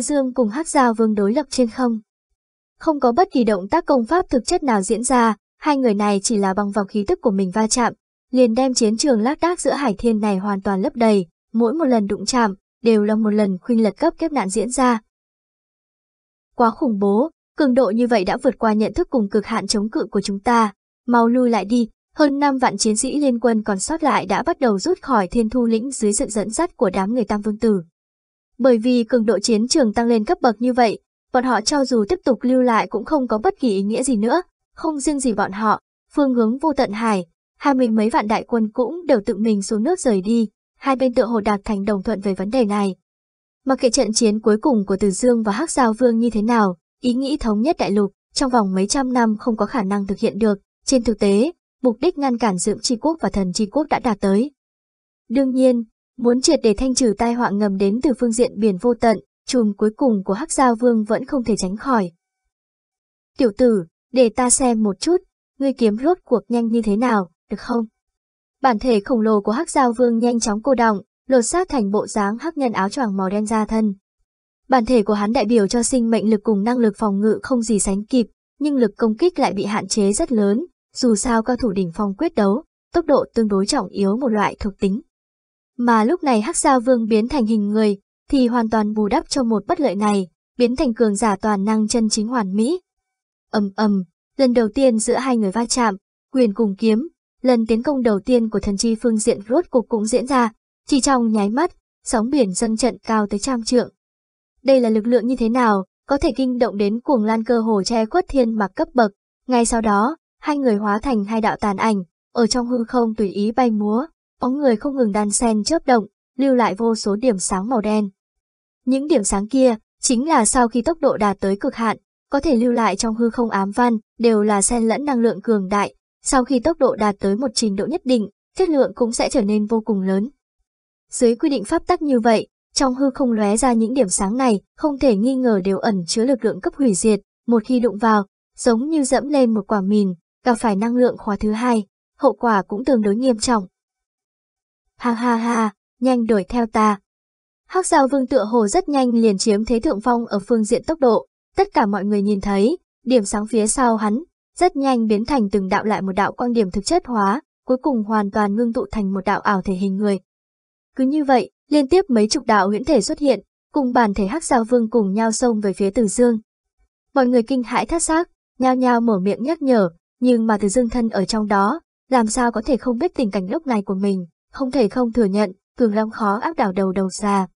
Dương cùng Hắc Giao Vương đối lập trên không. Không có bất kỳ động tác công pháp thực chất nào diễn ra, hai người này chỉ là bằng vào khí tức của mình va chạm, liền đem chiến trường lác đác giữa hải thiên này hoàn toàn lấp đầy, mỗi một lần đụng chạm, đều là một lần khuynh lật cấp kiếp nạn diễn ra. Quá khủng bố, cường độ như vậy đã vượt qua nhận thức cùng cực hạn chống cự của chúng ta, mau lui lại đi, hơn 5 vạn chiến sĩ liên quân còn sót lại đã bắt đầu rút khỏi thiên thu lĩnh dưới sự dẫn dắt của đám người Tam Vương Tử. Bởi vì cường độ chiến trường tăng lên cấp bậc như vậy, bọn họ cho dù tiếp tục lưu lại cũng không có bất kỳ ý nghĩa gì nữa, không riêng gì bọn họ, phương hướng vô tận hải, hai mươi mấy vạn đại quân cũng đều tự mình xuống nước rời đi, hai bên tựa hồ đạt thành đồng thuận về vấn đề này. Mặc kệ trận chiến cuối cùng của Từ Dương và Hắc Giao Vương như thế nào, ý nghĩ thống nhất đại lục, trong vòng mấy trăm năm không có khả năng thực hiện được, trên thực tế, mục đích ngăn cản dưỡng tri quốc và thần tri quốc đã đạt tới. Đương nhiên, muốn triệt để thanh trừ tai họa ngầm đến từ phương diện biển vô tận, chùm cuối cùng của Hắc Giao Vương vẫn không thể tránh khỏi. Tiểu tử, để ta xem một chút, ngươi kiếm rốt cuộc nhanh như thế nào, được không? Bản thể khổng lồ của Hắc Giao Vương nhanh chóng cô động, lột xác thành bộ dáng hắc nhân áo choàng màu đen da thân. Bản thể của hắn đại biểu cho sinh mệnh lực cùng năng lực phòng ngự không gì sánh kịp, nhưng lực công kích lại bị hạn chế rất lớn, dù sao cao thủ đỉnh phong quyết đấu, tốc độ tương đối trọng yếu một loại thuộc tính. Mà lúc này Hắc Giao Vương biến thành hình người, thì hoàn toàn bù đắp cho một bất lợi này, biến thành cường giả toàn năng chân chính hoàn mỹ. Ầm ầm, lần đầu tiên giữa hai người va chạm, quyền cùng kiếm, lần tiến công đầu tiên của thần chi phương diện rốt cục cũng diễn ra, chỉ trong nháy mắt, sóng biển dâng trận cao tới trăm trượng. Đây là lực lượng như thế nào, có thể kinh động đến cuồng lan cơ hồ che khuất thiên mặc cấp bậc. Ngay sau đó, hai người hóa thành hai đạo tàn ảnh, ở trong hư không tùy ý bay múa, bóng người không ngừng đan sen chớp động, lưu lại vô số điểm sáng màu đen. Những điểm sáng kia, chính là sau khi tốc độ đạt tới cực hạn, có thể lưu lại trong hư không ám văn, đều là xen lẫn năng lượng cường đại, sau khi tốc độ đạt tới một trình độ nhất định, chất lượng cũng sẽ trở nên vô cùng lớn. Dưới quy định pháp tắc như vậy, trong hư không lóe ra những điểm sáng này, không thể nghi ngờ đều ẩn chứa lực lượng cấp hủy diệt, một khi đụng vào, giống như dẫm lên một quả mìn, gặp phải năng lượng khóa thứ hai, hậu quả cũng tương đối nghiêm trọng. Ha ha ha, nhanh đuổi theo ta. Hắc Giao Vương tựa hồ rất nhanh liền chiếm thế thượng phong ở phương diện tốc độ, tất cả mọi người nhìn thấy, điểm sáng phía sau hắn, rất nhanh biến thành từng đạo lại một đạo quang điểm thực chất hóa, cuối cùng hoàn toàn ngưng tụ thành một đạo ảo thể hình người. Cứ như vậy, liên tiếp mấy chục đạo huyễn thể xuất hiện, cùng bản thể Hắc Giao Vương cùng nhau xông về phía Từ Dương. Mọi người kinh hãi thất xác, nhao nhao mở miệng nhắc nhở, nhưng mà Từ Dương thân ở trong đó, làm sao có thể không biết tình cảnh lúc này của mình, không thể không thừa nhận, cường long khó áp đảo đầu đầu xa.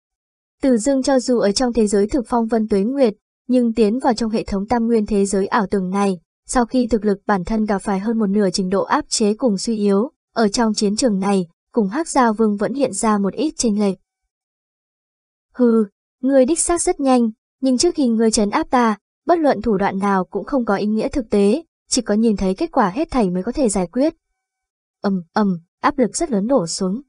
Từ Dương cho dù ở trong thế giới thực phong vân tuế nguyệt, nhưng tiến vào trong hệ thống tam nguyên thế giới ảo tưởng này, sau khi thực lực bản thân gặp phải hơn một nửa trình độ áp chế cùng suy yếu, ở trong chiến trường này, cùng Hắc Giao Vương vẫn hiện ra một ít chênh lệch. Hừ, ngươi đích xác rất nhanh, nhưng trước khi ngươi trấn áp ta, bất luận thủ đoạn nào cũng không có ý nghĩa thực tế, chỉ có nhìn thấy kết quả hết thảy mới có thể giải quyết. Ầm ầm, áp lực rất lớn đổ xuống.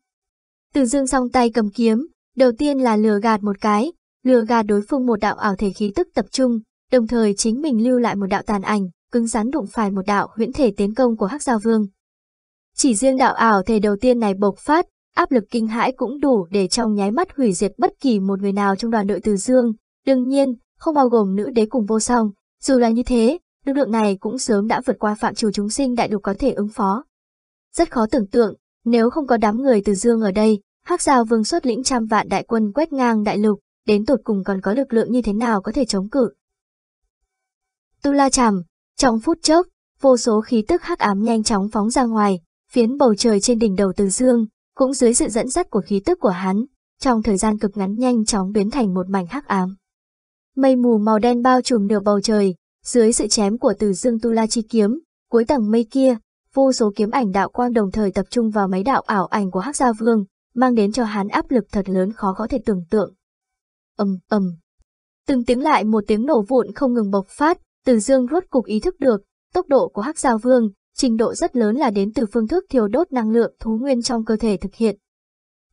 Từ Dương song tay cầm kiếm, đầu tiên là lừa gạt một cái, lừa gạt đối phương một đạo ảo thể khí tức tập trung, đồng thời chính mình lưu lại một đạo tàn ảnh, cứng rắn đụng phải một đạo huyễn thể tiến công của Hắc Giao Vương. Chỉ riêng đạo ảo thể đầu tiên này bộc phát, áp lực kinh hãi cũng đủ để trong nháy mắt hủy diệt bất kỳ một người nào trong đoàn đội Từ Dương, đương nhiên, không bao gồm nữ đế cùng vô song, dù là như thế, lực lượng này cũng sớm đã vượt qua phạm trù chúng sinh đại lục có thể ứng phó. Rất khó tưởng tượng, nếu không có đám người Từ Dương ở đây, Hắc Giao Vương xuất lĩnh trăm vạn đại quân quét ngang đại lục, đến tột cùng còn có lực lượng như thế nào có thể chống cự. Tu La Tràm, trong phút chốc, vô số khí tức hắc ám nhanh chóng phóng ra ngoài, phiến bầu trời trên đỉnh đầu Từ Dương, cũng dưới sự dẫn dắt của khí tức của hắn, trong thời gian cực ngắn nhanh chóng biến thành một mảnh hắc ám. Mây mù màu đen bao trùm nửa bầu trời, dưới sự chém của Từ Dương Tu La chi kiếm, cuối tầng mây kia, vô số kiếm ảnh đạo quang đồng thời tập trung vào mấy đạo ảo ảnh của Hắc Gia Vương, mang đến cho hắn áp lực thật lớn khó có thể tưởng tượng. Ầm ầm. Từng tiếng lại một tiếng nổ vụn không ngừng bộc phát, Từ Dương rốt cục ý thức được, tốc độ của Hắc Giao Vương, trình độ rất lớn là đến từ phương thức thiêu đốt năng lượng thú nguyên trong cơ thể thực hiện.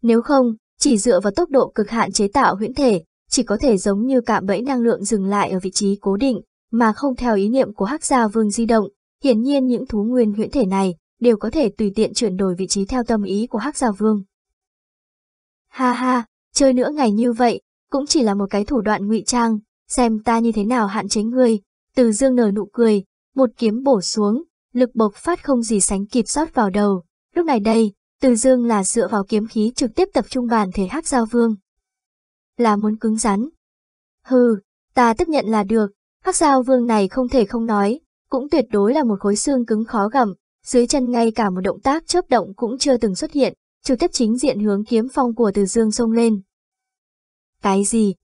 Nếu không, chỉ dựa vào tốc độ cực hạn chế tạo huyễn thể, chỉ có thể giống như cạm bẫy năng lượng dừng lại ở vị trí cố định, mà không theo ý niệm của Hắc Giao Vương di động. Hiển nhiên những thú nguyên huyễn thể này đều có thể tùy tiện chuyển đổi vị trí theo tâm ý của Hắc Giao Vương. Ha ha, chơi nữa ngày như vậy, cũng chỉ là một cái thủ đoạn ngụy trang, xem ta như thế nào hạn chế ngươi. Từ dương nở nụ cười, một kiếm bổ xuống, lực bộc phát không gì sánh kịp rót vào đầu. Lúc này đây, từ dương là dựa vào kiếm khí trực tiếp tập trung bản thể hắc giao vương. Là muốn cứng rắn. Hừ, ta tiếp nhận là được, hắc giao vương này không thể không nói, cũng tuyệt đối là một khối xương cứng khó gặm, dưới chân ngay cả một động tác chớp động cũng chưa từng xuất hiện, trực tiếp chính diện hướng kiếm phong của từ dương xông lên. Cái gì?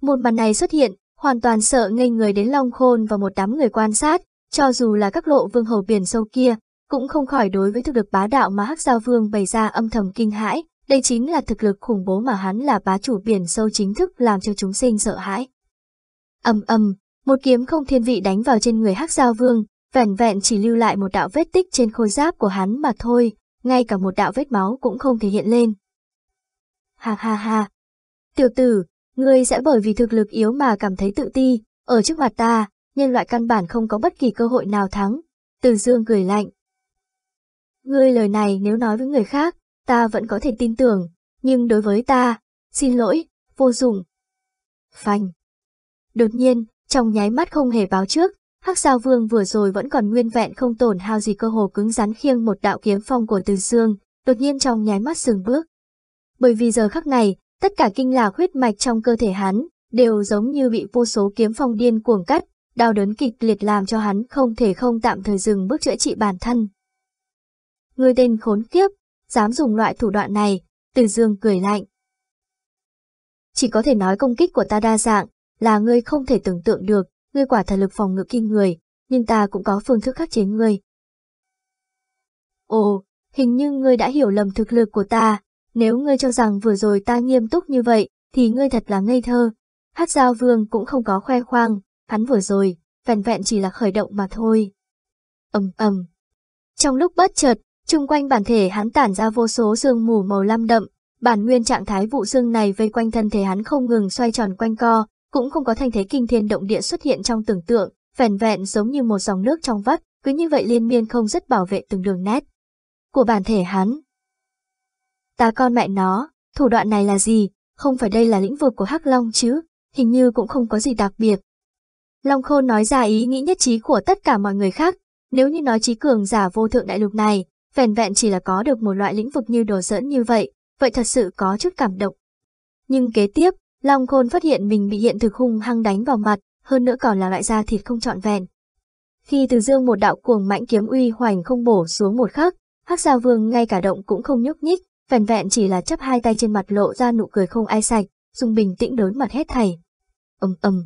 Một màn này xuất hiện, hoàn toàn sợ ngây người đến Long Khôn và một đám người quan sát, cho dù là các lộ vương hầu biển sâu kia, cũng không khỏi đối với thực lực bá đạo mà Hắc Giao Vương bày ra âm thầm kinh hãi, đây chính là thực lực khủng bố mà hắn là bá chủ biển sâu chính thức làm cho chúng sinh sợ hãi. Âm âm, một kiếm không thiên vị đánh vào trên người Hắc Giao Vương, vẻn vẹn chỉ lưu lại một đạo vết tích trên khôi giáp của hắn mà thôi, ngay cả một đạo vết máu cũng không thể hiện lên. Ha ha ha. Tiểu tử, ngươi sẽ bởi vì thực lực yếu mà cảm thấy tự ti, ở trước mặt ta, nhân loại căn bản không có bất kỳ cơ hội nào thắng. Từ dương cười lạnh. Ngươi lời này nếu nói với người khác, ta vẫn có thể tin tưởng, nhưng đối với ta, xin lỗi, vô dụng. Phanh. Đột nhiên, trong nháy mắt không hề báo trước, Hắc giao Vương vừa rồi vẫn còn nguyên vẹn không tổn hao gì cơ hồ cứng rắn khiêng một đạo kiếm phong của Từ Dương, đột nhiên trong nháy mắt dừng bước. Bởi vì giờ khắc này, tất cả kinh lạc huyết mạch trong cơ thể hắn đều giống như bị vô số kiếm phong điên cuồng cắt, đau đớn kịch liệt làm cho hắn không thể không tạm thời dừng bước chữa trị bản thân. Người tên khốn kiếp, dám dùng loại thủ đoạn này, Từ Dương cười lạnh. Chỉ có thể nói công kích của ta đa dạng, là ngươi không thể tưởng tượng được, ngươi quả thật lực phòng ngự kinh người, nhưng ta cũng có phương thức khắc chế ngươi. Ồ, hình như ngươi đã hiểu lầm thực lực của ta, nếu ngươi cho rằng vừa rồi ta nghiêm túc như vậy, thì ngươi thật là ngây thơ. Hát giao vương cũng không có khoe khoang, hắn vừa rồi, vẹn vẹn chỉ là khởi động mà thôi. ầm ầm. Trong lúc bất chợt, chung quanh bản thể hắn tản ra vô số sương mù màu lam đậm, bản nguyên trạng thái vụ xương này vây quanh thân thể hắn không ngừng xoay tròn quanh co, cũng không có thanh thế kinh thiên động địa xuất hiện trong tưởng tượng, vẻn vẹn giống như một dòng nước trong vắt, cứ như vậy liên miên không rất bảo vệ từng đường nét của bản thể hắn. Ta con mẹ nó, thủ đoạn này là gì, không phải đây là lĩnh vực của Hắc Long chứ, hình như cũng không có gì đặc biệt. Long Khôn nói ra ý nghĩ nhất trí của tất cả mọi người khác, nếu như nói trí cường giả vô thượng đại lục này, vẻn vẹn chỉ là có được một loại lĩnh vực như đồ dẫn như vậy, vậy thật sự có chút cảm động. Nhưng kế tiếp, Long Khôn phát hiện mình bị hiện thực hung hăng đánh vào mặt, hơn nữa còn là loại da thịt không trọn vẹn. Khi từ dương một đạo cuồng mãnh kiếm uy hoành không bổ xuống một khắc, Hắc Giao Vương ngay cả động cũng không nhúc nhích, vẻn vẹn chỉ là chấp hai tay trên mặt lộ ra nụ cười không ai sạch, dùng bình tĩnh đối mặt hết thảy. Ầm ầm.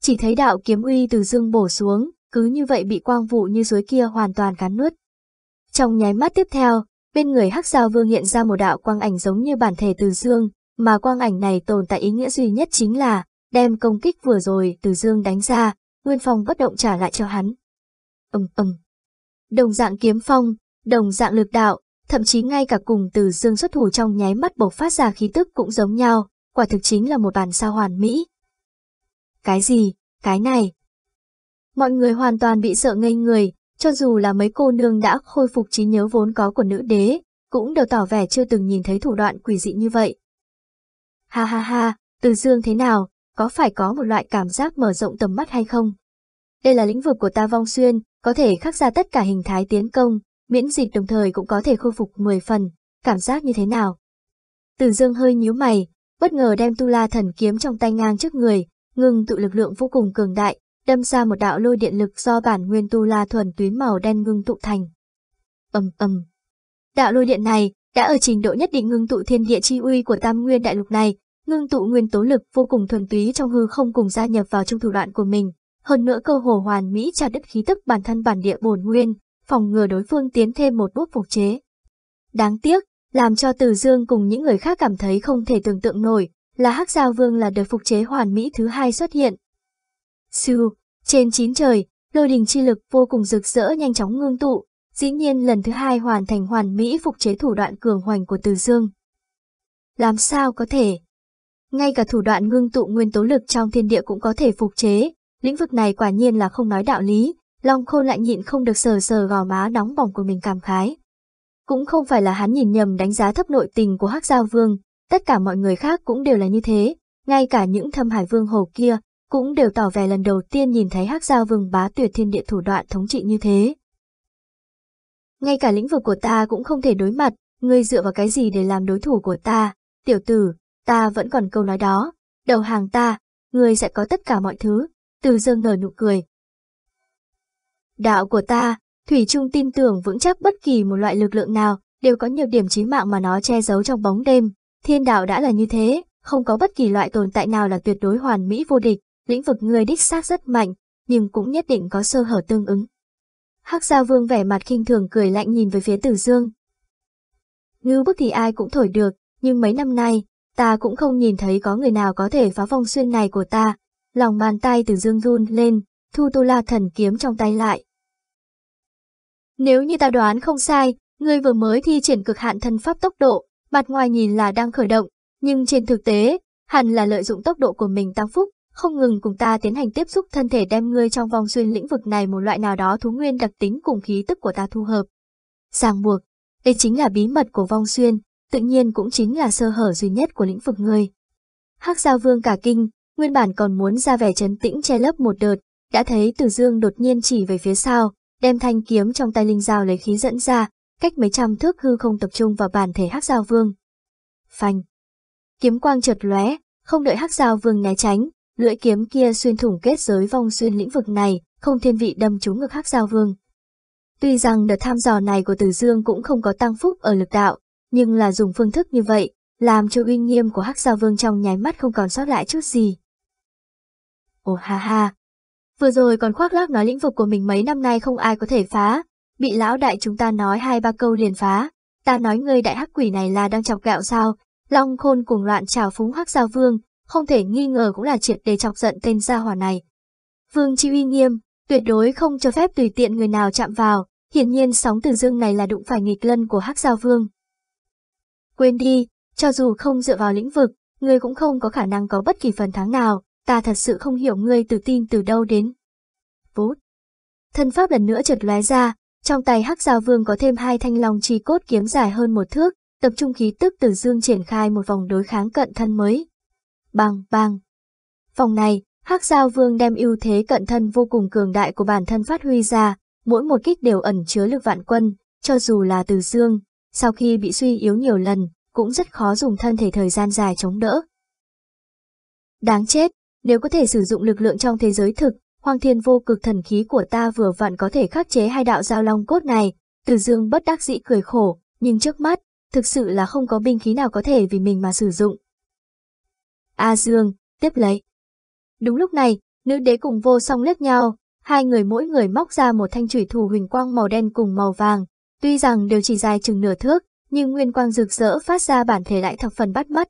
Chỉ thấy đạo kiếm uy từ dương bổ xuống, cứ như vậy bị quang vụ như suối kia hoàn toàn cắn nuốt. Trong nháy mắt tiếp theo, bên người Hắc Giao Vương hiện ra một đạo quang ảnh giống như bản thể từ dương, mà quang ảnh này tồn tại ý nghĩa duy nhất chính là đem công kích vừa rồi từ dương đánh ra, Nguyên Phong bất động trả lại cho hắn. Ầm ầm. Đồng dạng kiếm phong, đồng dạng lực đạo, thậm chí ngay cả cùng từ dương xuất thủ trong nháy mắt bộc phát ra khí tức cũng giống nhau, quả thực chính là một bản sao hoàn mỹ. Cái gì, cái này? Mọi người hoàn toàn bị sợ ngây người, cho dù là mấy cô nương đã khôi phục trí nhớ vốn có của nữ đế, cũng đều tỏ vẻ chưa từng nhìn thấy thủ đoạn quỷ dị như vậy. Ha ha ha, từ dương thế nào, có phải có một loại cảm giác mở rộng tầm mắt hay không? Đây là lĩnh vực của ta vong xuyên, có thể khắc ra tất cả hình thái tiến công, miễn dịch đồng thời cũng có thể khôi phục 10 phần, cảm giác như thế nào? Từ dương hơi nhíu mày, bất ngờ đem tu la thần kiếm trong tay ngang trước người, ngừng tụ lực lượng vô cùng cường đại, đâm ra một đạo lôi điện lực do bản nguyên tu la thuần tuyến màu đen ngưng tụ thành. ầm ầm. Đạo lôi điện này đã ở trình độ nhất định ngưng tụ thiên địa chi uy của tam nguyên đại lục này, ngưng tụ nguyên tố lực vô cùng thuần túy trong hư không cùng gia nhập vào trong thủ đoạn của mình, hơn nữa cơ hồ hoàn mỹ trả đứt khí tức bản thân bản địa bổn nguyên, phòng ngừa đối phương tiến thêm một bước phục chế. Đáng tiếc, làm cho Từ Dương cùng những người khác cảm thấy không thể tưởng tượng nổi, là Hắc Giao Vương là đợt phục chế hoàn mỹ thứ hai xuất hiện. Sư, trên chín trời, lôi đình chi lực vô cùng rực rỡ nhanh chóng ngưng tụ, dĩ nhiên lần thứ hai hoàn thành hoàn mỹ phục chế thủ đoạn cường hoành của Từ Dương. Làm sao có thể? Ngay cả thủ đoạn ngưng tụ nguyên tố lực trong thiên địa cũng có thể phục chế, lĩnh vực này quả nhiên là không nói đạo lý, Long Khôn lại nhịn không được sờ sờ gò má nóng bỏng của mình cảm khái. Cũng không phải là hắn nhìn nhầm đánh giá thấp nội tình của Hắc Giao Vương, tất cả mọi người khác cũng đều là như thế, ngay cả những thâm hải vương hồ kia cũng đều tỏ vẻ lần đầu tiên nhìn thấy hắc giao vương bá tuyệt thiên địa thủ đoạn thống trị như thế. Ngay cả lĩnh vực của ta cũng không thể đối mặt, ngươi dựa vào cái gì để làm đối thủ của ta, tiểu tử, ta vẫn còn câu nói đó, đầu hàng ta, ngươi sẽ có tất cả mọi thứ, từ dương nở nụ cười. Đạo của ta, Thủy Trung tin tưởng vững chắc bất kỳ một loại lực lượng nào, đều có nhiều điểm chí mạng mà nó che giấu trong bóng đêm, thiên đạo đã là như thế, không có bất kỳ loại tồn tại nào là tuyệt đối hoàn mỹ vô địch, lĩnh vực ngươi đích xác rất mạnh, nhưng cũng nhất định có sơ hở tương ứng. Hắc Giao Vương vẻ mặt khinh thường cười lạnh nhìn về phía Tử Dương. Ngư bức thì ai cũng thổi được, nhưng mấy năm nay, ta cũng không nhìn thấy có người nào có thể phá vòng xuyên này của ta. Lòng bàn tay Tử Dương run lên, thu tu la thần kiếm trong tay lại. Nếu như ta đoán không sai, ngươi vừa mới thi triển cực hạn thân pháp tốc độ, mặt ngoài nhìn là đang khởi động, nhưng trên thực tế, hẳn là lợi dụng tốc độ của mình tăng phúc, không ngừng cùng ta tiến hành tiếp xúc thân thể đem ngươi trong vòng xuyên lĩnh vực này một loại nào đó thú nguyên đặc tính cùng khí tức của ta thu hợp. Ràng buộc, đây chính là bí mật của vong xuyên, tự nhiên cũng chính là sơ hở duy nhất của lĩnh vực ngươi. Hắc Giao Vương cả kinh, nguyên bản còn muốn ra vẻ trấn tĩnh che lấp một đợt, đã thấy Từ Dương đột nhiên chỉ về phía sau, đem thanh kiếm trong tay linh dao lấy khí dẫn ra, cách mấy trăm thước hư không tập trung vào bản thể Hắc Giao Vương. Phanh. Kiếm quang chợt lóe, không đợi Hắc Giao Vương né tránh, lưỡi kiếm kia xuyên thủng kết giới vong xuyên lĩnh vực này, không thiên vị đâm trúng ngực Hắc Giao Vương. Tuy rằng đợt tham dò này của Tử Dương cũng không có tăng phúc ở lực đạo, nhưng là dùng phương thức như vậy, làm cho uy nghiêm của Hắc Giao Vương trong nháy mắt không còn sót lại chút gì. Ồ ha ha, vừa rồi còn khoác lác nói lĩnh vực của mình mấy năm nay không ai có thể phá, bị lão đại chúng ta nói hai ba câu liền phá, ta nói ngươi đại hắc quỷ này là đang chọc gạo sao, Long khôn cùng loạn trào phúng Hắc Giao Vương, không thể nghi ngờ cũng là triệt để chọc giận tên gia hỏa này. Vương chi uy nghiêm, tuyệt đối không cho phép tùy tiện người nào chạm vào, hiển nhiên sóng từ dương này là đụng phải nghịch lân của Hắc Giao Vương. Quên đi, cho dù không dựa vào lĩnh vực, ngươi cũng không có khả năng có bất kỳ phần thắng nào, ta thật sự không hiểu ngươi tự tin từ đâu đến. Vút. Thân pháp lần nữa chợt lóe ra, trong tay Hắc Giao Vương có thêm hai thanh long chi cốt kiếm dài hơn một thước, tập trung khí tức từ dương triển khai một vòng đối kháng cận thân mới. Bang bang. phòng này, Hắc Giao Vương đem ưu thế cận thân vô cùng cường đại của bản thân phát huy ra, mỗi một kích đều ẩn chứa lực vạn quân, cho dù là từ dương, sau khi bị suy yếu nhiều lần, cũng rất khó dùng thân thể thời gian dài chống đỡ. Đáng chết, nếu có thể sử dụng lực lượng trong thế giới thực, Hoàng Thiên vô cực thần khí của ta vừa vặn có thể khắc chế hai đạo giao long cốt này, từ dương bất đắc dĩ cười khổ, nhưng trước mắt, thực sự là không có binh khí nào có thể vì mình mà sử dụng. A Dương, tiếp lấy. Đúng lúc này, nữ đế cùng vô song liếc nhau, hai người mỗi người móc ra một thanh thủy thủ huỳnh quang màu đen cùng màu vàng, tuy rằng đều chỉ dài chừng nửa thước, nhưng nguyên quang rực rỡ phát ra bản thể lại thập phần bắt mắt.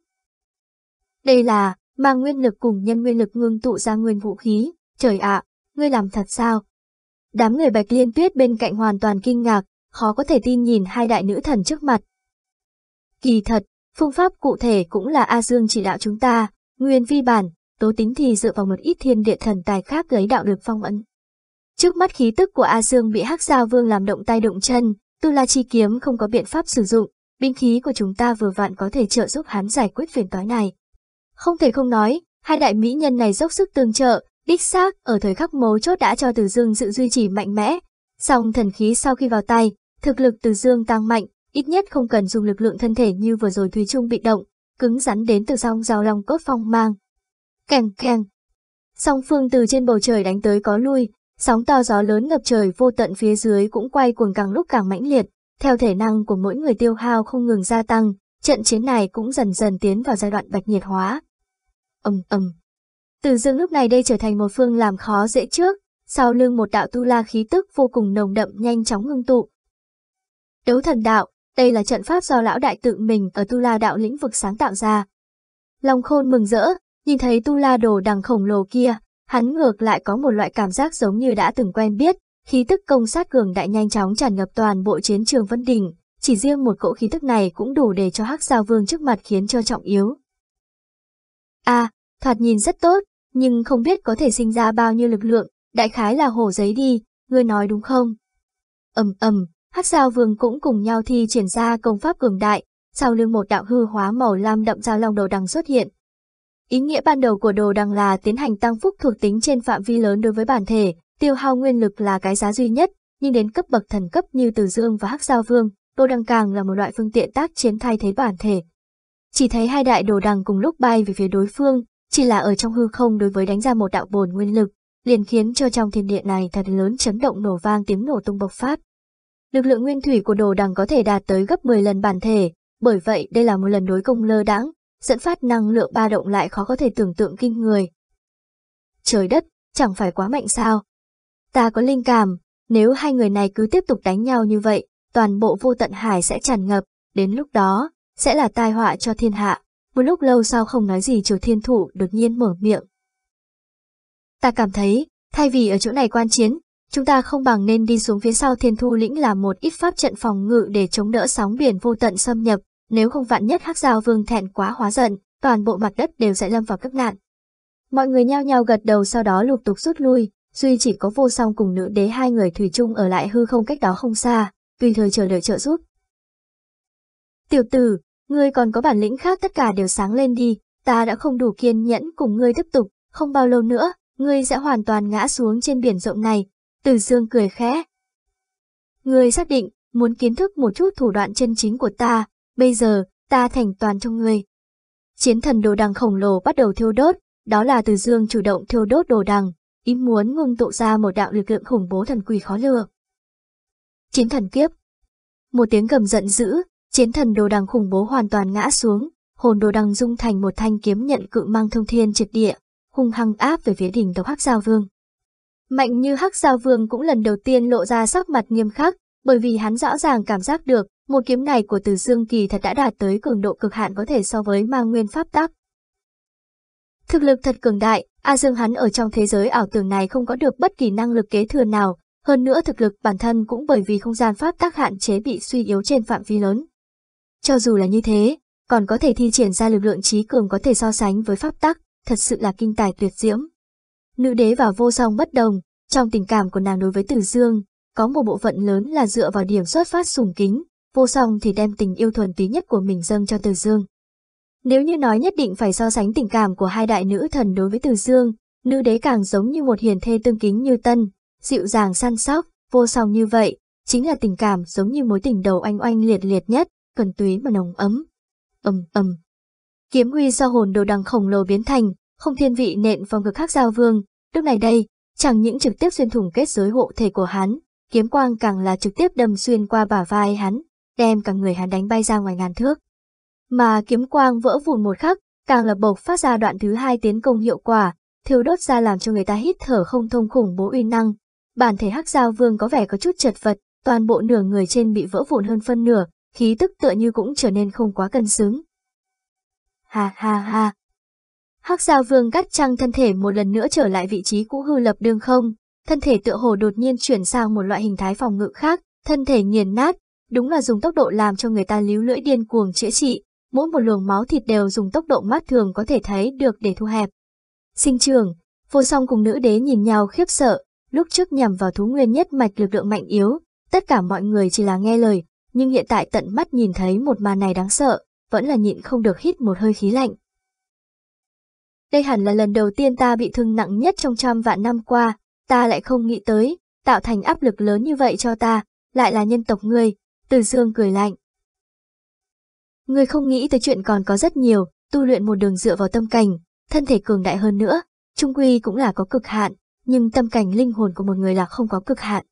Đây là, mang nguyên lực cùng nhân nguyên lực ngưng tụ ra nguyên vũ khí, trời ạ, ngươi làm thật sao? Đám người bạch liên tuyết bên cạnh hoàn toàn kinh ngạc, khó có thể tin nhìn hai đại nữ thần trước mặt. Kỳ thật, phương pháp cụ thể cũng là A Dương chỉ đạo chúng ta, nguyên vi bản, tố tính thì dựa vào một ít thiên địa thần tài khác lấy đạo được phong ấn. Trước mắt khí tức của A Dương bị Hắc Giao Vương làm động tay động chân, Tu La Chi Kiếm không có biện pháp sử dụng, binh khí của chúng ta vừa vặn có thể trợ giúp hắn giải quyết phiền toái này. Không thể không nói, hai đại mỹ nhân này dốc sức tương trợ, đích xác ở thời khắc mấu chốt đã cho Từ Dương sự duy trì mạnh mẽ. Song thần khí sau khi vào tay, thực lực Từ Dương tăng mạnh, ít nhất không cần dùng lực lượng thân thể như vừa rồi Thúy Trung bị động, cứng rắn đến từ song giao long cốt phong mang. Kèng kèng. Song phương từ trên bầu trời đánh tới có lui, sóng to gió lớn ngập trời vô tận phía dưới cũng quay cuồng càng lúc càng mãnh liệt, theo thể năng của mỗi người tiêu hao không ngừng gia tăng, trận chiến này cũng dần dần tiến vào giai đoạn bạch nhiệt hóa. Ầm ầm. Từ dương lúc này đây trở thành một phương làm khó dễ trước, sau lưng một đạo tu la khí tức vô cùng nồng đậm nhanh chóng ngưng tụ. Đấu thần đạo, đây là trận pháp do lão đại tự mình ở tu la đạo lĩnh vực sáng tạo ra. Long khôn mừng rỡ, nhìn thấy tu la đồ đằng khổng lồ kia, hắn ngược lại có một loại cảm giác giống như đã từng quen biết, khí tức công sát cường đại nhanh chóng tràn ngập toàn bộ chiến trường Vân Đình, chỉ riêng một cỗ khí tức này cũng đủ để cho Hắc Giao Vương trước mặt khiến cho trọng yếu. A, à, thoạt nhìn rất tốt, nhưng không biết có thể sinh ra bao nhiêu lực lượng, đại khái là hổ giấy đi, ngươi nói đúng không? Ầm ầm, Hắc Giao Vương cũng cùng nhau thi triển ra công pháp cường đại, sau lưng một đạo hư hóa màu lam đậm giao long đồ đằng xuất hiện. Ý nghĩa ban đầu của đồ đằng là tiến hành tăng phúc thuộc tính trên phạm vi lớn đối với bản thể, tiêu hao nguyên lực là cái giá duy nhất, nhưng đến cấp bậc thần cấp như Từ Dương và Hắc Giao Vương, đồ đằng càng là một loại phương tiện tác chiến thay thế bản thể. Chỉ thấy hai đại đồ đằng cùng lúc bay về phía đối phương, chỉ là ở trong hư không đối với đánh ra một đạo bồn nguyên lực, liền khiến cho trong thiên địa này thật lớn chấn động nổ vang tiếng nổ tung bộc phát. Lực lượng nguyên thủy của đồ đằng có thể đạt tới gấp 10 lần bản thể, bởi vậy đây là một lần đối công lơ đãng, dẫn phát năng lượng ba động lại khó có thể tưởng tượng kinh người. Trời đất, chẳng phải quá mạnh sao? Ta có linh cảm, nếu hai người này cứ tiếp tục đánh nhau như vậy, toàn bộ vô tận hải sẽ tràn ngập, đến lúc đó, sẽ là tai họa cho thiên hạ. Một lúc lâu sau không nói gì Triều Thiên Thụ đột nhiên mở miệng. Ta cảm thấy, thay vì ở chỗ này quan chiến, chúng ta không bằng nên đi xuống phía sau Thiên Thu lĩnh làm một ít pháp trận phòng ngự để chống đỡ sóng biển vô tận xâm nhập, nếu không vạn nhất Hắc Giao Vương thẹn quá hóa giận, toàn bộ mặt đất đều sẽ lâm vào cấp nạn. Mọi người nhao nhao gật đầu sau đó lục tục rút lui, duy chỉ có vô song cùng nữ đế hai người thủy chung ở lại hư không cách đó không xa, tùy thời chờ đợi trợ giúp. Tiểu tử, ngươi còn có bản lĩnh khác tất cả đều sáng lên đi, ta đã không đủ kiên nhẫn cùng ngươi tiếp tục, không bao lâu nữa, ngươi sẽ hoàn toàn ngã xuống trên biển rộng này. Từ dương cười khẽ. Ngươi xác định, muốn kiến thức một chút thủ đoạn chân chính của ta, bây giờ, ta thành toàn cho ngươi. Chiến thần đồ đằng khổng lồ bắt đầu thiêu đốt, đó là từ dương chủ động thiêu đốt đồ đằng, ý muốn ngưng tụ ra một đạo lực lượng khủng bố thần quỷ khó lường. Chiến thần kiếp Một tiếng gầm giận dữ, chiến thần đồ đằng khủng bố hoàn toàn ngã xuống, hồn đồ đằng dung thành một thanh kiếm nhận cự mang thông thiên triệt địa, hung hăng áp về phía đỉnh tộc Hắc Giao Vương. Mạnh như Hắc Giao Vương cũng lần đầu tiên lộ ra sắc mặt nghiêm khắc, bởi vì hắn rõ ràng cảm giác được, một kiếm này của Từ Dương Kỳ thật đã đạt tới cường độ cực hạn có thể so với ma nguyên pháp tắc. Thực lực thật cường đại, A Dương hắn ở trong thế giới ảo tưởng này không có được bất kỳ năng lực kế thừa nào, hơn nữa thực lực bản thân cũng bởi vì không gian pháp tắc hạn chế bị suy yếu trên phạm vi lớn. Cho dù là như thế, còn có thể thi triển ra lực lượng trí cường có thể so sánh với pháp tắc, thật sự là kinh tài tuyệt diễm. Nữ đế và vô song bất đồng, trong tình cảm của nàng đối với Tử Dương, có một bộ phận lớn là dựa vào điểm xuất phát sùng kính, vô song thì đem tình yêu thuần túy nhất của mình dâng cho Tử Dương. Nếu như nói nhất định phải so sánh tình cảm của hai đại nữ thần đối với Từ Dương, nữ đế càng giống như một hiền thê tương kính như tân, dịu dàng săn sóc, vô song như vậy, chính là tình cảm giống như mối tình đầu anh oanh liệt liệt nhất, thuần túy mà nồng ấm. ầm ầm. Kiếm huy do hồn đồ đằng khổng lồ biến thành, không thiên vị nện vào ngực khắc giao vương, lúc này đây, chẳng những trực tiếp xuyên thủng kết giới hộ thể của hắn, kiếm quang càng là trực tiếp đâm xuyên qua bả vai hắn, đem cả người hắn đánh bay ra ngoài ngàn thước. Mà kiếm quang vỡ vụn một khắc, càng là bộc phát ra đoạn thứ hai tiến công hiệu quả, thiêu đốt ra làm cho người ta hít thở không thông khủng bố uy năng. Bản thể hắc giao vương có vẻ có chút chật vật, toàn bộ nửa người trên bị vỡ vụn hơn phân nửa, khí tức tựa như cũng trở nên không quá cân xứng. Ha ha ha. Hắc giao vương cắt trăng thân thể một lần nữa trở lại vị trí cũ hư lập đương không, thân thể tựa hồ đột nhiên chuyển sang một loại hình thái phòng ngự khác, thân thể nghiền nát, đúng là dùng tốc độ làm cho người ta líu lưỡi điên cuồng chữa trị, mỗi một luồng máu thịt đều dùng tốc độ mắt thường có thể thấy được để thu hẹp. Sinh trường, vô song cùng nữ đế nhìn nhau khiếp sợ, lúc trước nhằm vào thú nguyên nhất mạch lực lượng mạnh yếu, tất cả mọi người chỉ là nghe lời, nhưng hiện tại tận mắt nhìn thấy một màn này đáng sợ, vẫn là nhịn không được hít một hơi khí lạnh. Đây hẳn là lần đầu tiên ta bị thương nặng nhất trong trăm vạn năm qua, ta lại không nghĩ tới, tạo thành áp lực lớn như vậy cho ta, lại là nhân tộc ngươi, từ dương cười lạnh. Ngươi không nghĩ tới chuyện còn có rất nhiều, tu luyện một đường dựa vào tâm cảnh, thân thể cường đại hơn nữa, trung quy cũng là có cực hạn, nhưng tâm cảnh linh hồn của một người là không có cực hạn.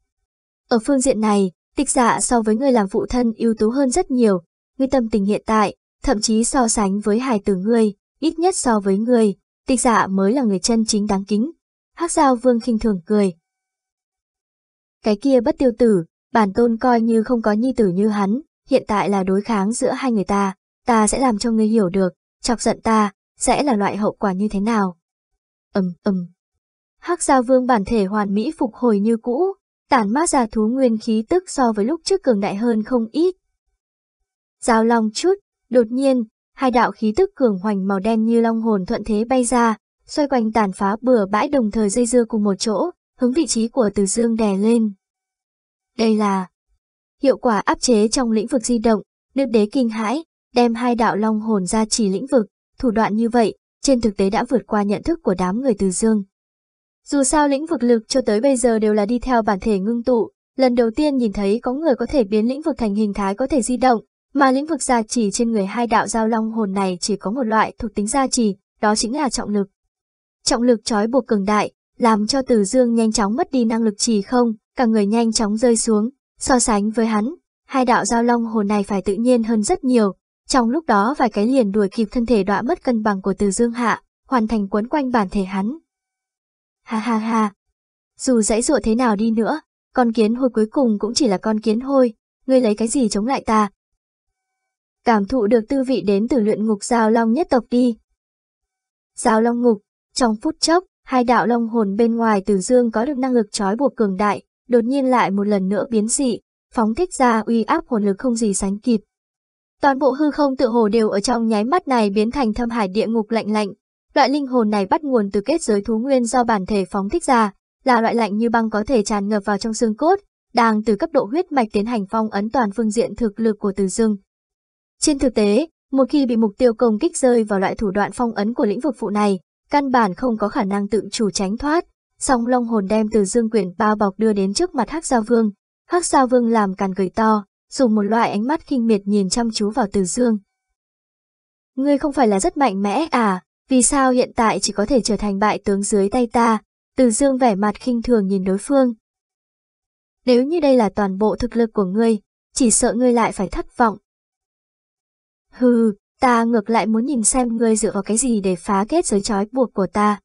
Ở phương diện này, tịch dạ so với người làm phụ thân ưu tú hơn rất nhiều, ngươi tâm tình hiện tại, thậm chí so sánh với hài tử ngươi, ít nhất so với ngươi, tịch giả mới là người chân chính đáng kính. Hắc giao vương khinh thường cười. Cái kia bất tiêu tử, bản tôn coi như không có nhi tử như hắn, hiện tại là đối kháng giữa hai người ta, ta sẽ làm cho ngươi hiểu được, chọc giận ta, sẽ là loại hậu quả như thế nào. Ầm ầm. Hắc Giao Vương bản thể hoàn mỹ phục hồi như cũ, tản mát ra thú nguyên khí tức so với lúc trước cường đại hơn không ít. Giao long chút, đột nhiên, hai đạo khí tức cường hoành màu đen như long hồn thuận thế bay ra, xoay quanh tàn phá bừa bãi đồng thời dây dưa cùng một chỗ, hướng vị trí của Từ Dương đè lên. Đây là hiệu quả áp chế trong lĩnh vực di động, nữ đế kinh hãi, đem hai đạo long hồn ra chỉ lĩnh vực, thủ đoạn như vậy, trên thực tế đã vượt qua nhận thức của đám người từ dương. Dù sao lĩnh vực lực cho tới bây giờ đều là đi theo bản thể ngưng tụ, lần đầu tiên nhìn thấy có người có thể biến lĩnh vực thành hình thái có thể di động, mà lĩnh vực gia trì trên người hai đạo giao long hồn này chỉ có một loại thuộc tính gia trì, đó chính là trọng lực. Trọng lực trói buộc cường đại, làm cho Từ Dương nhanh chóng mất đi năng lực trì không, cả người nhanh chóng rơi xuống, so sánh với hắn, hai đạo giao long hồn này phải tự nhiên hơn rất nhiều, trong lúc đó vài cái liền đuổi kịp thân thể đọa mất cân bằng của Từ Dương hạ, hoàn thành quấn quanh bản thể hắn. Ha ha ha, dù dãy dụa thế nào đi nữa, con kiến hôi cuối cùng cũng chỉ là con kiến hôi, ngươi lấy cái gì chống lại ta? Cảm thụ được tư vị đến từ luyện ngục giao long nhất tộc đi. Giao long ngục, trong phút chốc, hai đạo long hồn bên ngoài Từ Dương có được năng lực trói buộc cường đại, đột nhiên lại một lần nữa biến dị, phóng thích ra uy áp hồn lực không gì sánh kịp. Toàn bộ hư không tự hồ đều ở trong nháy mắt này biến thành thâm hải địa ngục lạnh lạnh. Loại linh hồn này bắt nguồn từ kết giới thú nguyên do bản thể phóng thích ra, là loại lạnh như băng có thể tràn ngập vào trong xương cốt, đang từ cấp độ huyết mạch tiến hành phong ấn toàn phương diện thực lực của Từ Dương. Trên thực tế, một khi bị mục tiêu công kích rơi vào loại thủ đoạn phong ấn của lĩnh vực phụ này, căn bản không có khả năng tự chủ tránh thoát, song long hồn đem từ dương quyền bao bọc đưa đến trước mặt hắc giao vương. hắc giao vương làm càn cười to, dùng một loại ánh mắt khinh miệt nhìn chăm chú vào từ dương. Ngươi không phải là rất mạnh mẽ à, vì sao hiện tại chỉ có thể trở thành bại tướng dưới tay ta, từ dương vẻ mặt khinh thường nhìn đối phương. Nếu như đây là toàn bộ thực lực của ngươi, chỉ sợ ngươi lại phải thất vọng. Hừ, ta ngược lại muốn nhìn xem ngươi dựa vào cái gì để phá kết giới trói buộc của ta.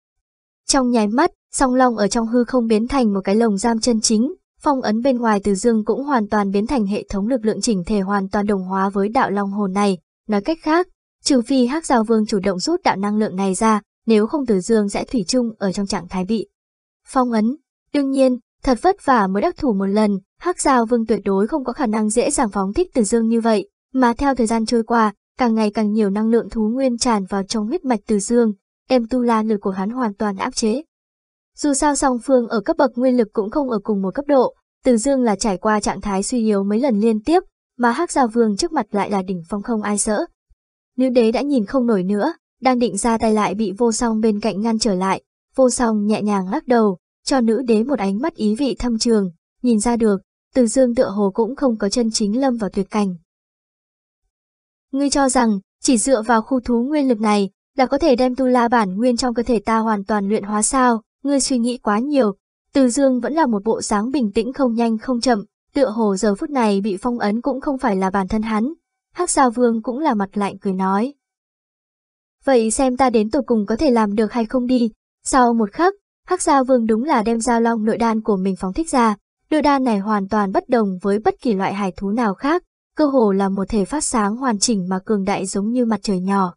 Trong nháy mắt, song long ở trong hư không biến thành một cái lồng giam chân chính, phong ấn bên ngoài từ dương cũng hoàn toàn biến thành hệ thống lực lượng chỉnh thể hoàn toàn đồng hóa với đạo long hồn này. Nói cách khác, trừ phi hắc giao vương chủ động rút đạo năng lượng này ra, nếu không từ dương sẽ thủy chung ở trong trạng thái bị. Phong ấn, đương nhiên, thật vất vả mới đắc thủ một lần, hắc giao vương tuyệt đối không có khả năng dễ dàng phóng thích từ dương như vậy, mà theo thời gian trôi qua, càng ngày càng nhiều năng lượng thú nguyên tràn vào trong huyết mạch từ dương, em tu la lực của hắn hoàn toàn áp chế. Dù sao song phương ở cấp bậc nguyên lực cũng không ở cùng một cấp độ, từ dương là trải qua trạng thái suy yếu mấy lần liên tiếp, mà hắc Gia vương trước mặt lại là đỉnh phong không ai sợ. Nữ đế đã nhìn không nổi nữa, đang định ra tay lại bị vô song bên cạnh ngăn trở lại, vô song nhẹ nhàng lắc đầu, cho nữ đế một ánh mắt ý vị thâm trường, nhìn ra được, từ dương tựa hồ cũng không có chân chính lâm vào tuyệt cảnh. Ngươi cho rằng, chỉ dựa vào khu thú nguyên lực này, là có thể đem tu la bản nguyên trong cơ thể ta hoàn toàn luyện hóa sao, ngươi suy nghĩ quá nhiều. Từ dương vẫn là một bộ dáng bình tĩnh không nhanh không chậm, tựa hồ giờ phút này bị phong ấn cũng không phải là bản thân hắn. Hắc sao vương cũng là mặt lạnh cười nói. Vậy xem ta đến tột cùng có thể làm được hay không đi. Sau một khắc, Hắc sao vương đúng là đem giao long nội đan của mình phóng thích ra. Nội đan này hoàn toàn bất đồng với bất kỳ loại hải thú nào khác, cơ hồ là một thể phát sáng hoàn chỉnh mà cường đại giống như mặt trời nhỏ.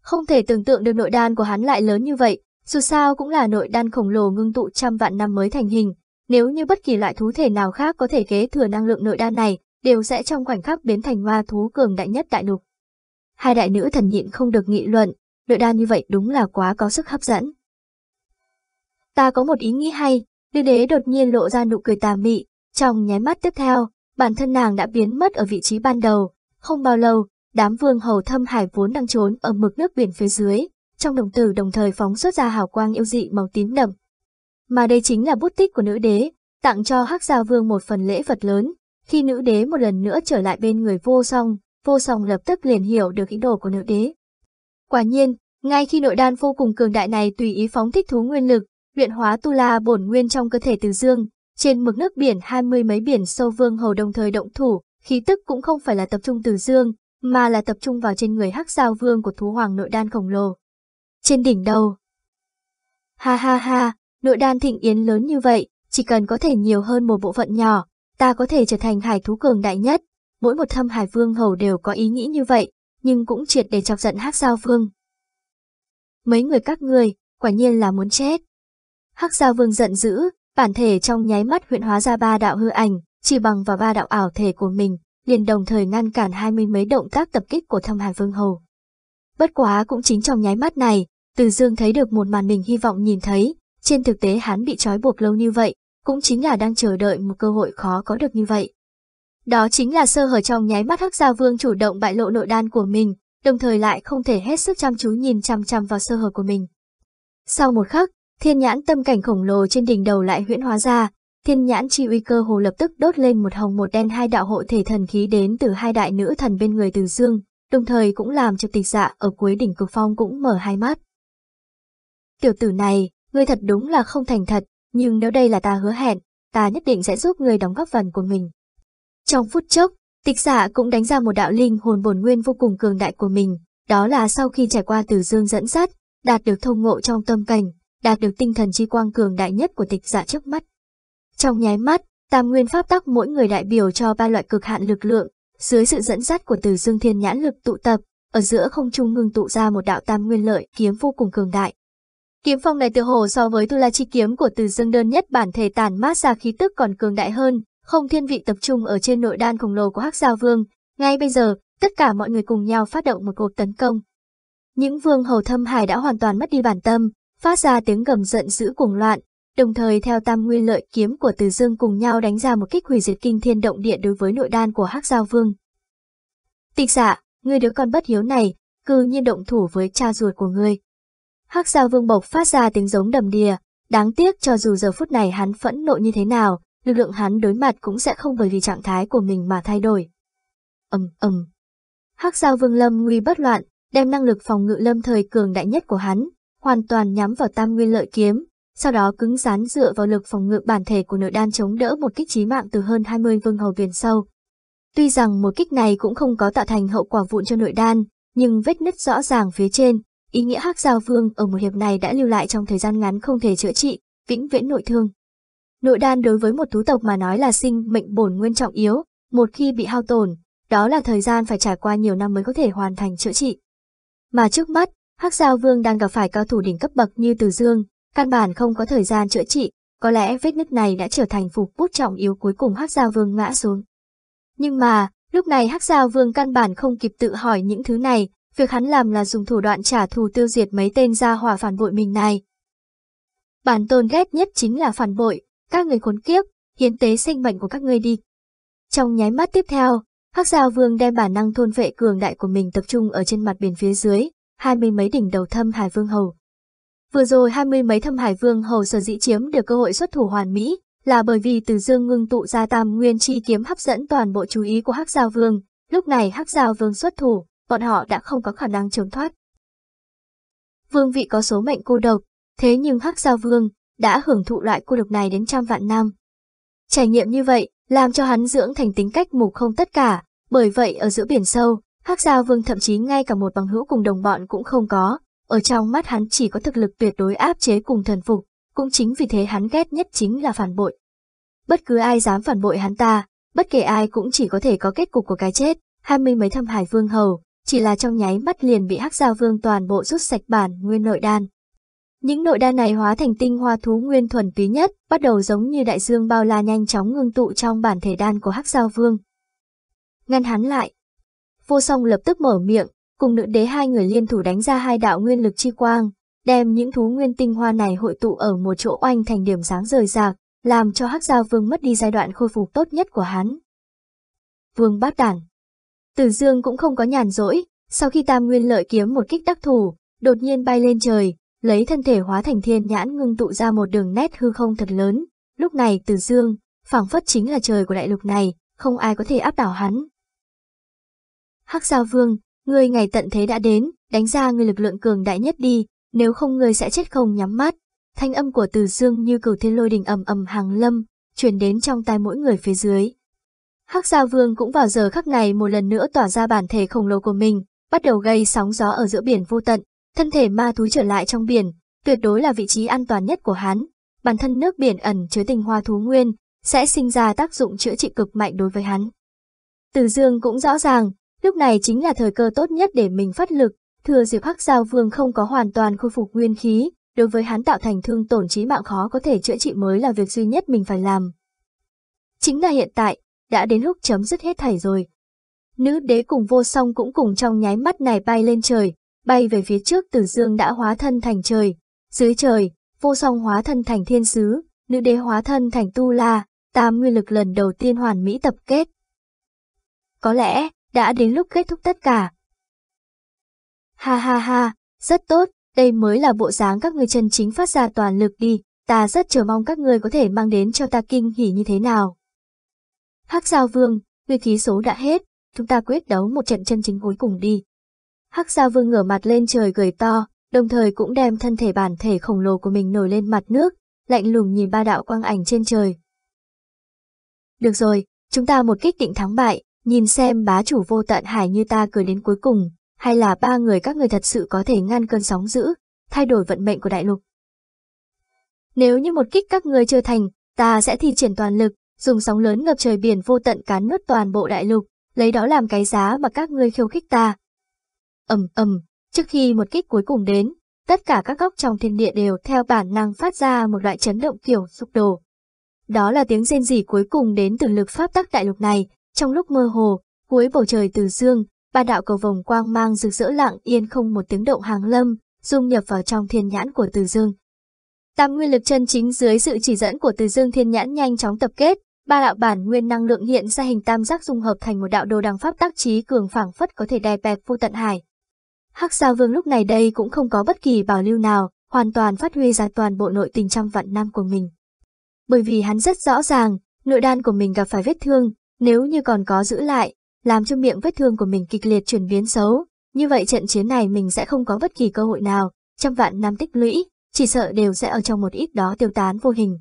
Không thể tưởng tượng được nội đan của hắn lại lớn như vậy, dù sao cũng là nội đan khổng lồ ngưng tụ trăm vạn năm mới thành hình, nếu như bất kỳ loại thú thể nào khác có thể kế thừa năng lượng nội đan này, đều sẽ trong khoảnh khắc biến thành hoa thú cường đại nhất đại lục. Hai đại nữ thần nhịn không được nghị luận, nội đan như vậy đúng là quá có sức hấp dẫn. Ta có một ý nghĩ hay, đưa đế đột nhiên lộ ra nụ cười tà mị, trong nháy mắt tiếp theo, bản thân nàng đã biến mất ở vị trí ban đầu. Không bao lâu, đám vương hầu thâm hải vốn đang trốn ở mực nước biển phía dưới, trong đồng tử đồng thời phóng xuất ra hào quang yêu dị màu tím đậm. Mà đây chính là bút tích của nữ đế, tặng cho hắc gia vương một phần lễ vật lớn. Khi nữ đế một lần nữa trở lại bên người vô song, vô song lập tức liền hiểu được ý đồ của nữ đế. Quả nhiên, ngay khi nội đan vô cùng cường đại này tùy ý phóng thích thú nguyên lực, luyện hóa tu la bổn nguyên trong cơ thể từ dương, trên mực nước biển hai mươi mấy biển sâu vương hầu đồng thời động thủ, khí tức cũng không phải là tập trung từ dương, mà là tập trung vào trên người hắc giao vương của thú hoàng nội đan khổng lồ. Trên đỉnh đầu. Ha ha ha, nội đan thịnh yến lớn như vậy, chỉ cần có thể nhiều hơn một bộ phận nhỏ, ta có thể trở thành hải thú cường đại nhất. Mỗi một thâm hải vương hầu đều có ý nghĩ như vậy, nhưng cũng triệt để chọc giận hắc giao vương. Mấy người các người, quả nhiên là muốn chết. Hắc giao vương giận dữ, Bản thể trong nháy mắt huyện hóa ra ba đạo hư ảnh, chỉ bằng vào ba đạo ảo thể của mình, liền đồng thời ngăn cản hai mươi mấy động tác tập kích của thâm hải vương hầu. Bất quá cũng chính trong nháy mắt này, Từ Dương thấy được một màn mình hy vọng nhìn thấy, trên thực tế hắn bị trói buộc lâu như vậy, cũng chính là đang chờ đợi một cơ hội khó có được như vậy. Đó chính là sơ hở trong nháy mắt hắc gia vương chủ động bại lộ nội đan của mình, đồng thời lại không thể hết sức chăm chú nhìn chăm chăm vào sơ hở của mình. Sau một khắc, thiên nhãn tâm cảnh khổng lồ trên đỉnh đầu lại huyễn hóa ra, thiên nhãn chi uy cơ hồ lập tức đốt lên một hồng một đen hai đạo hộ thể thần khí đến từ hai đại nữ thần bên người từ dương, đồng thời cũng làm cho tịch dạ ở cuối đỉnh cực phong cũng mở hai mắt. Tiểu tử này, ngươi thật đúng là không thành thật, nhưng nếu đây là ta hứa hẹn, ta nhất định sẽ giúp ngươi đóng góp phần của mình. Trong phút chốc, tịch giả cũng đánh ra một đạo linh hồn bổn nguyên vô cùng cường đại của mình, đó là sau khi trải qua từ dương dẫn dắt, đạt được thông ngộ trong tâm cảnh, đạt được tinh thần chi quang cường đại nhất của tịch giả trước mắt. Trong nháy mắt, tam nguyên pháp tắc mỗi người đại biểu cho ba loại cực hạn lực lượng, dưới sự dẫn dắt của từ dương thiên nhãn lực tụ tập, ở giữa không trung ngưng tụ ra một đạo tam nguyên lợi kiếm vô cùng cường đại. Kiếm phong này tự hồ so với tu la chi kiếm của từ dương đơn nhất bản thể tàn mát ra khí tức còn cường đại hơn, không thiên vị tập trung ở trên nội đan khổng lồ của Hắc Giao Vương. Ngay bây giờ, tất cả mọi người cùng nhau phát động một cuộc tấn công. Những vương hầu thâm hải đã hoàn toàn mất đi bản tâm, phát ra tiếng gầm giận dữ cuồng loạn, đồng thời theo tam nguyên lợi kiếm của Từ Dương cùng nhau đánh ra một kích hủy diệt kinh thiên động địa đối với nội đan của Hắc Giao Vương. Tịch giả, ngươi đứa con bất hiếu này, cư nhiên động thủ với cha ruột của ngươi. Hắc Giao Vương bộc phát ra tiếng giống đầm đìa, đáng tiếc cho dù giờ phút này hắn phẫn nộ như thế nào, lực lượng hắn đối mặt cũng sẽ không bởi vì trạng thái của mình mà thay đổi. Ầm ầm. Hắc Giao Vương Lâm nguy bất loạn, đem năng lực phòng ngự lâm thời cường đại nhất của hắn, hoàn toàn nhắm vào Tam Nguyên Lợi kiếm, sau đó cứng rắn dựa vào lực phòng ngự bản thể của nội đan chống đỡ một kích chí mạng từ hơn 20 vương hầu viền sâu. Tuy rằng một kích này cũng không có tạo thành hậu quả vụn cho nội đan, nhưng vết nứt rõ ràng phía trên, ý nghĩa hắc giao vương ở một hiệp này đã lưu lại trong thời gian ngắn không thể chữa trị, vĩnh viễn nội thương. Nội đan đối với một thú tộc mà nói là sinh mệnh bổn nguyên trọng yếu, một khi bị hao tổn, đó là thời gian phải trải qua nhiều năm mới có thể hoàn thành chữa trị. Mà trước mắt, Hắc Giao Vương đang gặp phải cao thủ đỉnh cấp bậc như Từ Dương, căn bản không có thời gian chữa trị, có lẽ vết nứt này đã trở thành phục bút trọng yếu cuối cùng Hắc Giao Vương ngã xuống. Nhưng mà, lúc này Hắc Giao Vương căn bản không kịp tự hỏi những thứ này, việc hắn làm là dùng thủ đoạn trả thù tiêu diệt mấy tên gia hỏa phản bội mình này. Bản tôn ghét nhất chính là phản bội, các người khốn kiếp, hiến tế sinh mệnh của các ngươi đi. Trong nháy mắt tiếp theo, Hắc Giao Vương đem bản năng thôn vệ cường đại của mình tập trung ở trên mặt biển phía dưới, hai mươi mấy đỉnh đầu thâm hải vương hầu. Vừa rồi hai mươi mấy thâm hải vương hầu sở dĩ chiếm được cơ hội xuất thủ hoàn mỹ, là bởi vì từ dương ngưng tụ ra tam nguyên chi kiếm hấp dẫn toàn bộ chú ý của Hắc Giao Vương, lúc này Hắc Giao Vương xuất thủ, bọn họ đã không có khả năng trốn thoát. Vương vị có số mệnh cô độc, thế nhưng Hắc Giao Vương đã hưởng thụ loại cô độc này đến trăm vạn năm. Trải nghiệm như vậy, làm cho hắn dưỡng thành tính cách mù không tất cả, bởi vậy ở giữa biển sâu, Hắc Giao Vương thậm chí ngay cả một bằng hữu cùng đồng bọn cũng không có, ở trong mắt hắn chỉ có thực lực tuyệt đối áp chế cùng thần phục, cũng chính vì thế hắn ghét nhất chính là phản bội. Bất cứ ai dám phản bội hắn ta, bất kể ai cũng chỉ có thể có kết cục của cái chết, hai mươi mấy thâm hải vương hầu, chỉ là trong nháy mắt liền bị Hắc Giao Vương toàn bộ rút sạch bản nguyên nội đan. Những nội đan này hóa thành tinh hoa thú nguyên thuần túy nhất, bắt đầu giống như đại dương bao la nhanh chóng ngưng tụ trong bản thể đan của Hắc Giao Vương. Ngăn hắn lại. Vô song lập tức mở miệng, cùng nữ đế hai người liên thủ đánh ra hai đạo nguyên lực chi quang, đem những thú nguyên tinh hoa này hội tụ ở một chỗ oanh thành điểm sáng rời rạc, làm cho Hắc Giao Vương mất đi giai đoạn khôi phục tốt nhất của hắn. Vương bát đản Tử Dương cũng không có nhàn rỗi, sau khi Tam Nguyên lợi kiếm một kích đắc thủ, đột nhiên bay lên trời, lấy thân thể hóa thành thiên nhãn ngưng tụ ra một đường nét hư không thật lớn. Lúc này Tử Dương, phảng phất chính là trời của đại lục này, không ai có thể áp đảo hắn. Hắc Giao Vương, ngươi ngày tận thế đã đến, đánh ra người lực lượng cường đại nhất đi, nếu không ngươi sẽ chết không nhắm mắt. Thanh âm của Từ Dương như cửu thiên lôi đình ầm ầm hàng lâm, truyền đến trong tai mỗi người phía dưới. Hắc Giao Vương cũng vào giờ khắc này một lần nữa tỏa ra bản thể khổng lồ của mình, bắt đầu gây sóng gió ở giữa biển vô tận, thân thể ma thú trở lại trong biển, tuyệt đối là vị trí an toàn nhất của hắn. Bản thân nước biển ẩn chứa tinh hoa thú nguyên, sẽ sinh ra tác dụng chữa trị cực mạnh đối với hắn. Từ Dương cũng rõ ràng, lúc này chính là thời cơ tốt nhất để mình phát lực, thừa dịp Hắc Giao Vương không có hoàn toàn khôi phục nguyên khí, đối với hắn tạo thành thương tổn trí mạng khó có thể chữa trị mới là việc duy nhất mình phải làm. Chính là hiện tại, đã đến lúc chấm dứt hết thảy rồi. Nữ đế cùng vô song cũng cùng trong nháy mắt này bay lên trời, bay về phía trước tử dương đã hóa thân thành trời. Dưới trời, vô song hóa thân thành thiên sứ, nữ đế hóa thân thành tu la, tam nguyên lực lần đầu tiên hoàn mỹ tập kết. Có lẽ, đã đến lúc kết thúc tất cả. Ha ha ha, rất tốt, đây mới là bộ dáng các ngươi chân chính phát ra toàn lực đi, ta rất chờ mong các ngươi có thể mang đến cho ta kinh hỉ như thế nào. Hắc Giao Vương, ngươi khí số đã hết, chúng ta quyết đấu một trận chân chính cuối cùng đi. Hắc Giao Vương ngửa mặt lên trời gầy to, đồng thời cũng đem thân thể bản thể khổng lồ của mình nổi lên mặt nước, lạnh lùng nhìn ba đạo quang ảnh trên trời. Được rồi, chúng ta một kích định thắng bại, nhìn xem bá chủ vô tận hải như ta cười đến cuối cùng, hay là ba người các người thật sự có thể ngăn cơn sóng dữ, thay đổi vận mệnh của đại lục. Nếu như một kích các ngươi chưa thành, ta sẽ thi triển toàn lực, dùng sóng lớn ngập trời biển vô tận cán nuốt toàn bộ đại lục, lấy đó làm cái giá mà các ngươi khiêu khích ta. ầm ầm, trước khi một kích cuối cùng đến, tất cả các góc trong thiên địa đều theo bản năng phát ra một loại chấn động kiểu sụp đổ. Đó là tiếng rên rỉ cuối cùng đến từ lực pháp tắc đại lục này, trong lúc mơ hồ, cuối bầu trời từ dương, ba đạo cầu vồng quang mang rực rỡ lặng yên không một tiếng động hàng lâm, dung nhập vào trong thiên nhãn của từ dương. Tam nguyên lực chân chính dưới sự chỉ dẫn của từ dương thiên nhãn nhanh chóng tập kết, ba đạo bản nguyên năng lượng hiện ra hình tam giác dung hợp thành một đạo đồ đằng pháp tác trí cường phảng phất có thể đè bẹp vô tận hải. Hắc Sao Vương lúc này đây cũng không có bất kỳ bảo lưu nào, hoàn toàn phát huy ra toàn bộ nội tình trăm vạn năm của mình. Bởi vì hắn rất rõ ràng, nội đan của mình gặp phải vết thương, nếu như còn có giữ lại, làm cho miệng vết thương của mình kịch liệt chuyển biến xấu, như vậy trận chiến này mình sẽ không có bất kỳ cơ hội nào, trăm vạn năm tích lũy, chỉ sợ đều sẽ ở trong một ít đó tiêu tán vô hình.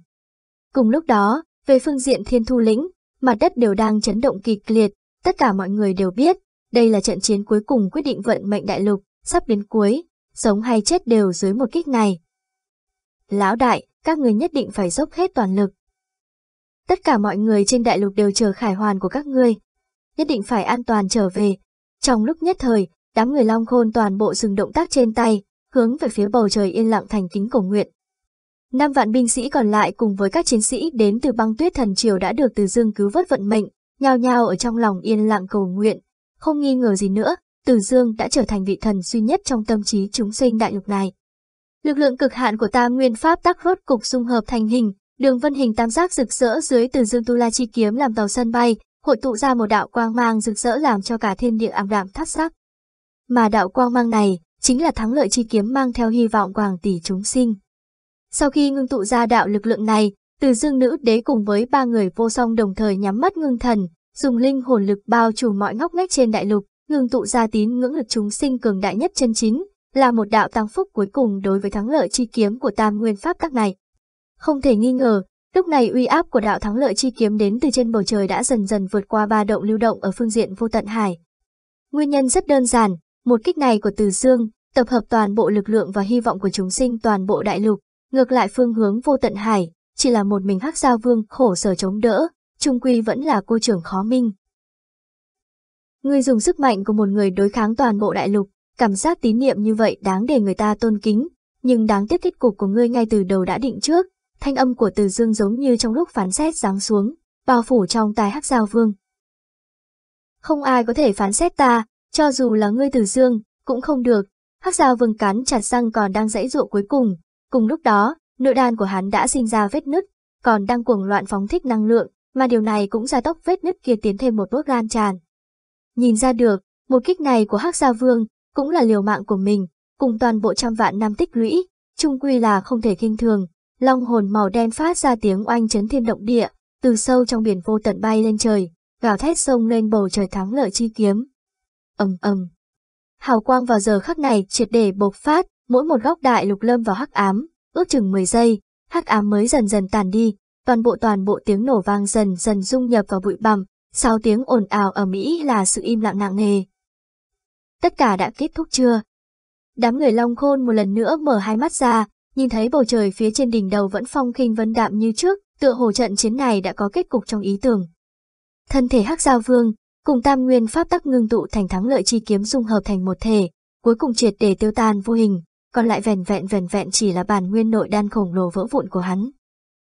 Cùng lúc đó, về phương diện thiên thu lĩnh, mặt đất đều đang chấn động kịch liệt, tất cả mọi người đều biết, đây là trận chiến cuối cùng quyết định vận mệnh đại lục, sắp đến cuối, sống hay chết đều dưới một kích này. Lão đại, các người nhất định phải dốc hết toàn lực. Tất cả mọi người trên đại lục đều chờ khải hoàn của các ngươi, nhất định phải an toàn trở về. Trong lúc nhất thời, đám người Long Khôn toàn bộ dừng động tác trên tay, hướng về phía bầu trời yên lặng thành kính cầu nguyện. Năm vạn binh sĩ còn lại cùng với các chiến sĩ đến từ băng tuyết thần triều đã được từ dương cứu vớt vận mệnh, nhao nhao ở trong lòng yên lặng cầu nguyện. Không nghi ngờ gì nữa, từ dương đã trở thành vị thần duy nhất trong tâm trí chúng sinh đại lục này. Lực lượng cực hạn của ta nguyên pháp tác rốt cục dung hợp thành hình, đường vân hình tam giác rực rỡ dưới từ dương tu la chi kiếm làm tàu sân bay, hội tụ ra một đạo quang mang rực rỡ làm cho cả thiên địa ảm đạm thắt sắc. Mà đạo quang mang này chính là thắng lợi chi kiếm mang theo hy vọng quảng tỷ chúng sinh. Sau khi ngưng tụ ra đạo lực lượng này, từ dương nữ đế cùng với ba người vô song đồng thời nhắm mắt ngưng thần, dùng linh hồn lực bao trùm mọi ngóc ngách trên đại lục, ngưng tụ ra tín ngưỡng lực chúng sinh cường đại nhất chân chính, là một đạo tăng phúc cuối cùng đối với thắng lợi chi kiếm của tam nguyên pháp tắc này. Không thể nghi ngờ, lúc này uy áp của đạo thắng lợi chi kiếm đến từ trên bầu trời đã dần dần vượt qua ba động lưu động ở phương diện vô tận hải. Nguyên nhân rất đơn giản, một kích này của Từ Dương, tập hợp toàn bộ lực lượng và hy vọng của chúng sinh toàn bộ đại lục, ngược lại phương hướng vô tận hải, chỉ là một mình Hắc Giao Vương khổ sở chống đỡ, trung quy vẫn là cô trưởng khó minh. Ngươi dùng sức mạnh của một người đối kháng toàn bộ đại lục, cảm giác tín niệm như vậy đáng để người ta tôn kính, nhưng đáng tiếc kết cục của ngươi ngay từ đầu đã định trước, thanh âm của Từ Dương giống như trong lúc phán xét giáng xuống, bao phủ trong tai Hắc Giao Vương. Không ai có thể phán xét ta, cho dù là ngươi Từ Dương, cũng không được. Hắc Giao Vương cắn chặt răng còn đang dãy dụa cuối cùng, cùng lúc đó, nội đan của hắn đã sinh ra vết nứt, còn đang cuồng loạn phóng thích năng lượng, mà điều này cũng gia tốc vết nứt kia tiến thêm một bước lan tràn. Nhìn ra được, một kích này của Hắc Giao Vương cũng là liều mạng của mình, cùng toàn bộ trăm vạn năm tích lũy, chung quy là không thể kinh thường. Long hồn màu đen phát ra tiếng oanh chấn thiên động địa, từ sâu trong biển vô tận bay lên trời, gào thét sông lên bầu trời thắng lợi chi kiếm. ầm ầm. Hào quang vào giờ khắc này triệt để bộc phát, mỗi một góc đại lục lâm vào hắc ám, ước chừng 10 giây, hắc ám mới dần dần tàn đi, toàn bộ toàn bộ tiếng nổ vang dần dần dung nhập vào bụi bặm, sau tiếng ồn ào ở Mỹ là sự im lặng nặng nề. Tất cả đã kết thúc chưa? Đám người Long Khôn một lần nữa mở hai mắt ra, nhìn thấy bầu trời phía trên đỉnh đầu vẫn phong khinh vân đạm như trước, tựa hồ trận chiến này đã có kết cục trong ý tưởng. Thân thể Hắc Giao Vương, cùng Tam Nguyên Pháp tắc ngưng tụ thành thắng lợi chi kiếm dung hợp thành một thể, cuối cùng triệt để tiêu tan vô hình, còn lại vẹn vẹn vẹn vẹn chỉ là bản nguyên nội đan khổng lồ vỡ vụn của hắn.